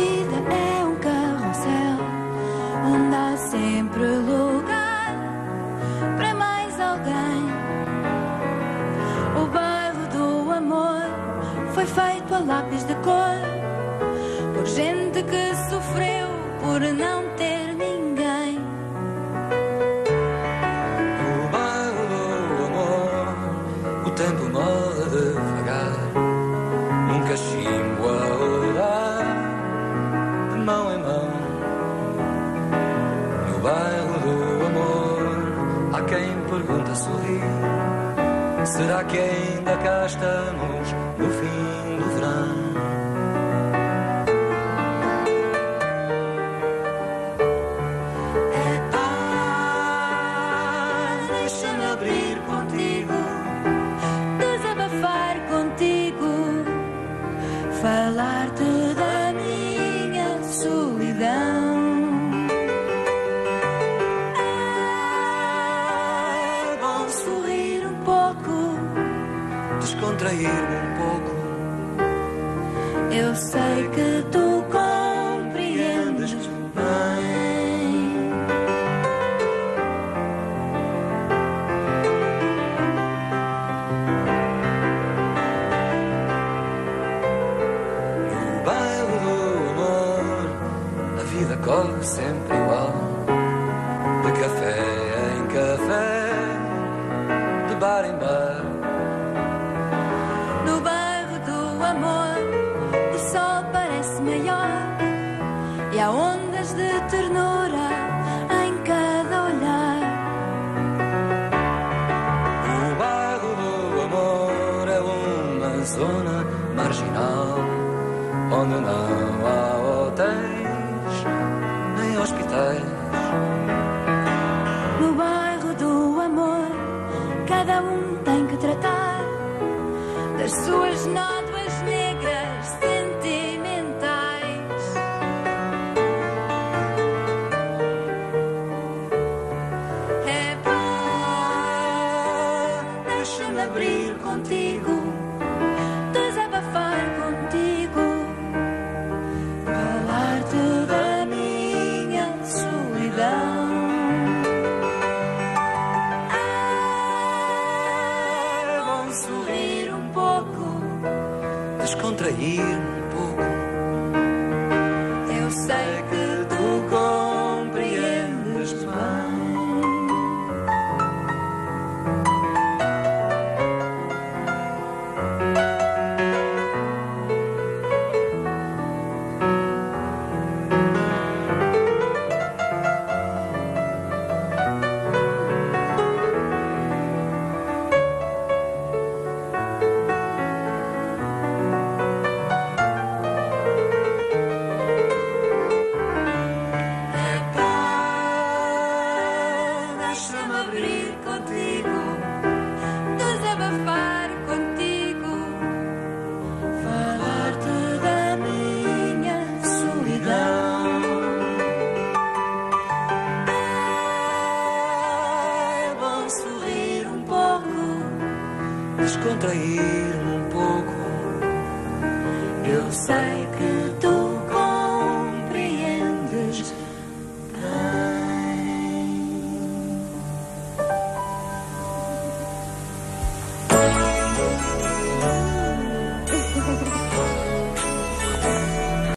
vida é um carrossel, onde há sempre lugar para mais alguém. O bairro do amor foi feito a lápis de cor, por gente que sofreu por não ter ninguém. O bairro do amor, o tempo morre devagar, nunca chimbo quem pergunta sorrir. Será que ainda cá estamos no fim do verão? Ah, deixa-me abrir contigo, desabafar contigo, falar-te Descontrair-me um pouco. eu sei que tu compreendes bem. No bairro do amor, a vida corre sempre igual. De café em café, de bar em bar. parece maior e há ondas de ternura em cada olhar. O lago do amor é uma zona marginal onde não há hotéis nem hospitais. No bairro do amor, cada um tem que tratar das suas notas. rir contigo, desabafar contigo, falar-te da minha solidão. Ah, é bom sorrir um pouco, descontrair. Deixa-me abrir contigo, desabafar contigo, falar-te da minha solidão. É bom sorrir um pouco, descontrair-me um pouco. Eu sei que